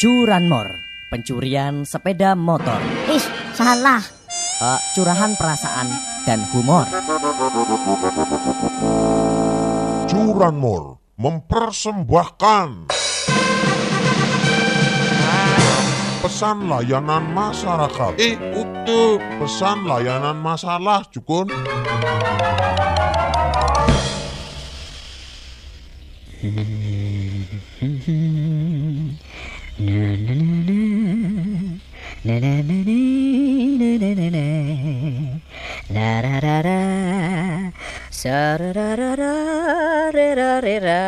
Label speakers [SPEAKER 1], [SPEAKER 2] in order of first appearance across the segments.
[SPEAKER 1] Curanmor, pencurian sepeda motor.
[SPEAKER 2] Ih, salah.
[SPEAKER 1] Uh, curahan perasaan dan humor.
[SPEAKER 3] Curanmor mempersembahkan pesan layanan masyarakat.
[SPEAKER 4] Eh, utuh.
[SPEAKER 3] Pesan layanan masalah, Jukun.
[SPEAKER 2] Ra sa ra ra ra re ra re ra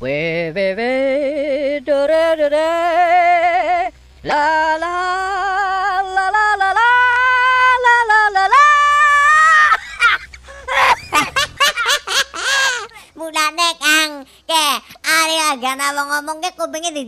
[SPEAKER 2] we we we do re do re la la la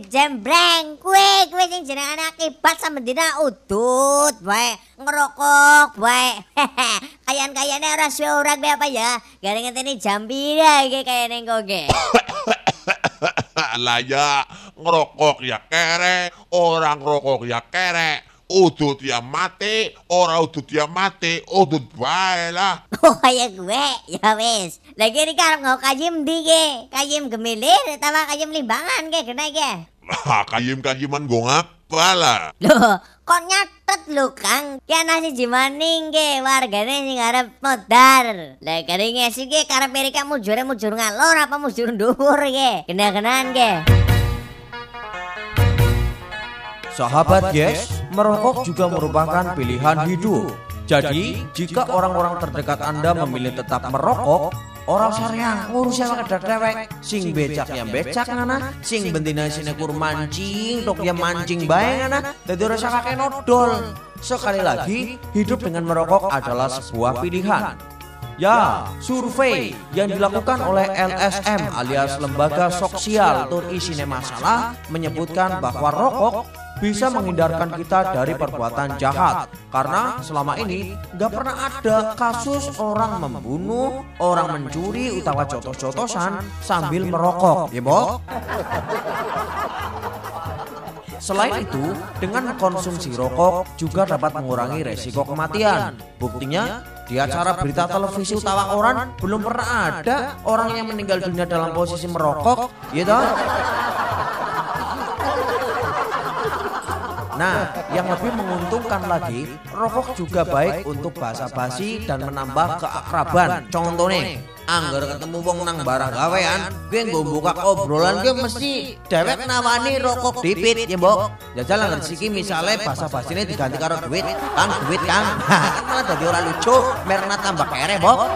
[SPEAKER 5] dijembreng. Kuwe kuwe sing jenengane akibat samendina udut wae, ngerokok wae. Kayan-kayane ora suwe ora kuwi apa ya? Gara ngenteni jam pira iki kayane engko ge.
[SPEAKER 4] lah ya ngerokok ya kere, orang ngerokok ya kere. Udut ya mati, ora udut ya mati, udut bae lah.
[SPEAKER 5] Oh kaya gue, ya wis. Lagi ini karep ngau kayim ndi ge? Kayim gemilir utawa kayim limbangan ge kena ge?
[SPEAKER 4] Lah kayim-kayiman gue ngapa lah?
[SPEAKER 5] Loh, kok nyatet lho Kang? Ki ana siji maning ge wargane sing arep modar. Lah kare ngesi ge karep mereka mujure mujur ngalor apa mujur dhuwur ge? Kena-kenaan ge.
[SPEAKER 6] Sahabat Yes, merokok juga merupakan pilihan hidup. Jadi, jika orang-orang terdekat Anda memilih tetap merokok, orang sareang ngurus yang kedar dewek sing becak yang becak ngana sing bentina sini kur mancing tok ya mancing bae ngana. Dadi ora usah kakek nodol. Sekali lagi hidup dengan merokok adalah sebuah pilihan. Ya, survei yang dilakukan oleh LSM alias Lembaga Sosial Tur Isine Masalah menyebutkan bahwa rokok bisa menghindarkan kita dari perbuatan jahat karena selama ini nggak pernah ada kasus orang membunuh, orang mencuri utawa jotos-jotosan sambil merokok, ya Bok? Selain itu, dengan mengkonsumsi rokok juga dapat mengurangi resiko kematian. Buktinya, di acara berita televisi utawa orang belum pernah ada orang yang meninggal dunia dalam posisi merokok, ya Nah, yang lebih menguntungkan lagi, rokok juga baik untuk basa-basi dan menambah keakraban. Contohnya, anggar ketemu wong nang barang gawean, gue nggo buka obrolan gue mesti dewek nawani rokok dipit ya, Mbok. Jajal anggar siki misale basa-basine diganti karo duit, Kang duit Kang. Kan malah dadi ora lucu, merna tambah kere, Mbok.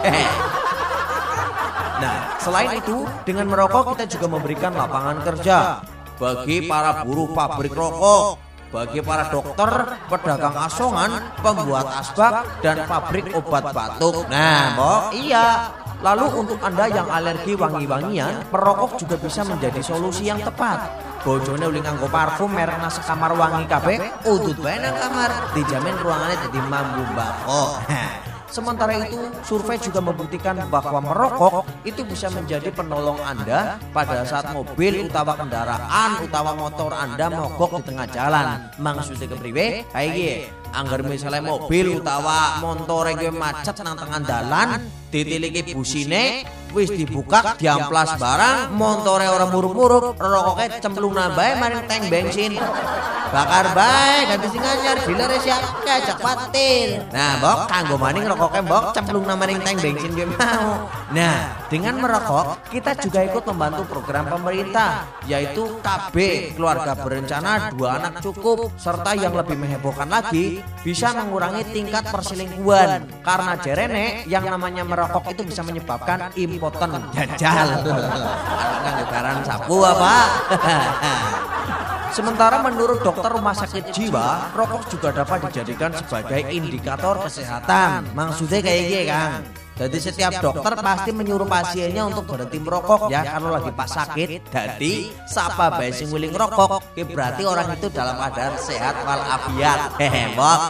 [SPEAKER 6] Nah, selain itu, dengan merokok kita juga memberikan lapangan kerja bagi para buruh pabrik rokok bagi para dokter, pedagang asongan, pembuat asbak, dan pabrik obat batuk. Nah, Mbok, iya. Lalu untuk Anda yang alergi wangi-wangian, perokok juga bisa menjadi solusi yang tepat. Bojone uli nganggo parfum merek nasi kamar wangi kabeh, udut bae kamar, dijamin ruangannya jadi mambu mbako. Sementara itu, survei juga membuktikan bahwa merokok itu bisa menjadi penolong Anda pada saat mobil utawa kendaraan utawa motor Anda mogok di tengah jalan. Maksudnya kepriwe? Kayak anggar misalnya mobil utawa motor yang macet nang tengah dalan, ditiliki busine, wis dibuka diamplas barang, montore orang muruk-muruk, rokoknya cemplung nabai maring tank bensin. Bakar bae ganti sing anyar dealer siap kajak patil. Nah, Mbok kanggo maning rokoknya Mbok cemplung nama ring tank bensin gue mau. Nah, dengan merokok kita juga ikut membantu program pemerintah yaitu KB keluarga berencana dua anak cukup serta yang lebih menghebohkan lagi bisa mengurangi tingkat perselingkuhan karena jerene yang namanya merokok itu bisa menyebabkan impoten jajal. Kan lebaran sapu apa? Sementara menurut dokter rumah sakit jiwa, rokok juga dapat dijadikan sebagai indikator kesehatan. Maksudnya kayak gini, Kang. Jadi setiap dokter pasti menyuruh pasiennya untuk berhenti merokok ya kalau lagi pas sakit. Jadi sapa bae sing rokok, ya berarti orang itu dalam keadaan sehat walafiat. Hehe, Mbok.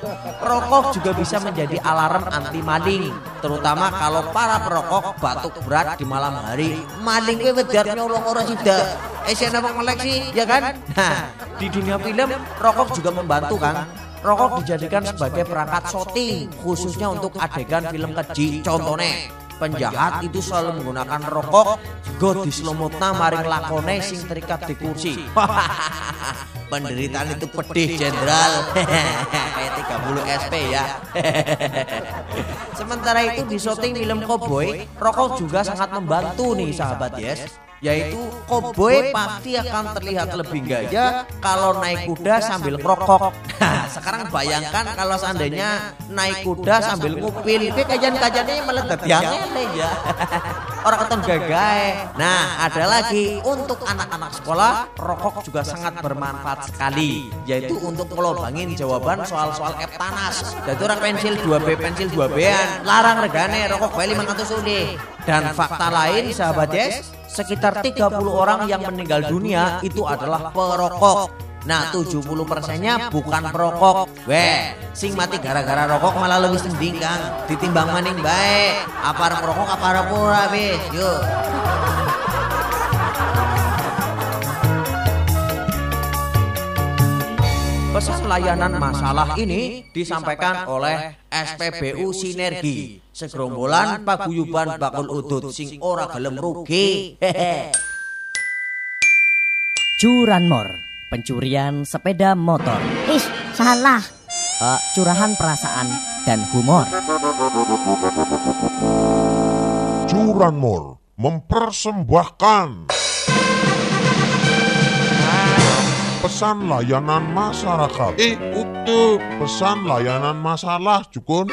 [SPEAKER 6] Rokok juga bisa menjadi alarm anti maling, terutama kalau para perokok batuk berat di malam hari. Maling kuwi wedar nyolong ora sida. Eh siapa melek sih, ya kan? Nah, Di dunia film, rokok juga membantu kan? Rokok dijadikan sebagai perangkat syuting, khususnya untuk adegan film keji. Contohnya, penjahat itu selalu menggunakan rokok go diselumutna maring lakone sing terikat di kursi. Penderitaan itu pedih jenderal. Kayak 30 SP ya. Sementara itu di syuting film Cowboy, rokok juga sangat membantu nih sahabat Yes yaitu koboi pasti akan terlihat lebih gaya kalau naik kuda sambil ngerokok. Nah, sekarang bayangkan kalau seandainya naik kuda sambil ngupil, itu kajian-kajiannya meledak ya ya. Orang keton gagai. Nah, ada lagi. untuk anak-anak sekolah, rokok juga sangat bermanfaat sekali, yaitu untuk ngelobangin jawaban soal-soal Eptanas. Jadi orang pensil 2B, pensil 2B-an, larang regane rokok bae 500 unit. Dan fakta lain sahabat Yes, sekitar 30 orang yang meninggal dunia itu adalah perokok. Nah 70 persennya bukan perokok Weh sing mati gara-gara rokok malah lebih sending kang. Ditimbang maning baik. Apa perokok apa pura bis Yuk. Pesan layanan masalah ini disampaikan oleh SPBU Sinergi, segerombolan paguyuban bakul udut sing ora gelem rugi.
[SPEAKER 1] Curanmor, pencurian sepeda motor.
[SPEAKER 5] Ih, salah.
[SPEAKER 1] Uh, curahan perasaan dan humor.
[SPEAKER 3] Curanmor mempersembahkan pesan layanan masyarakat.
[SPEAKER 4] Eh, utuh.
[SPEAKER 3] Pesan layanan masalah, Jukun.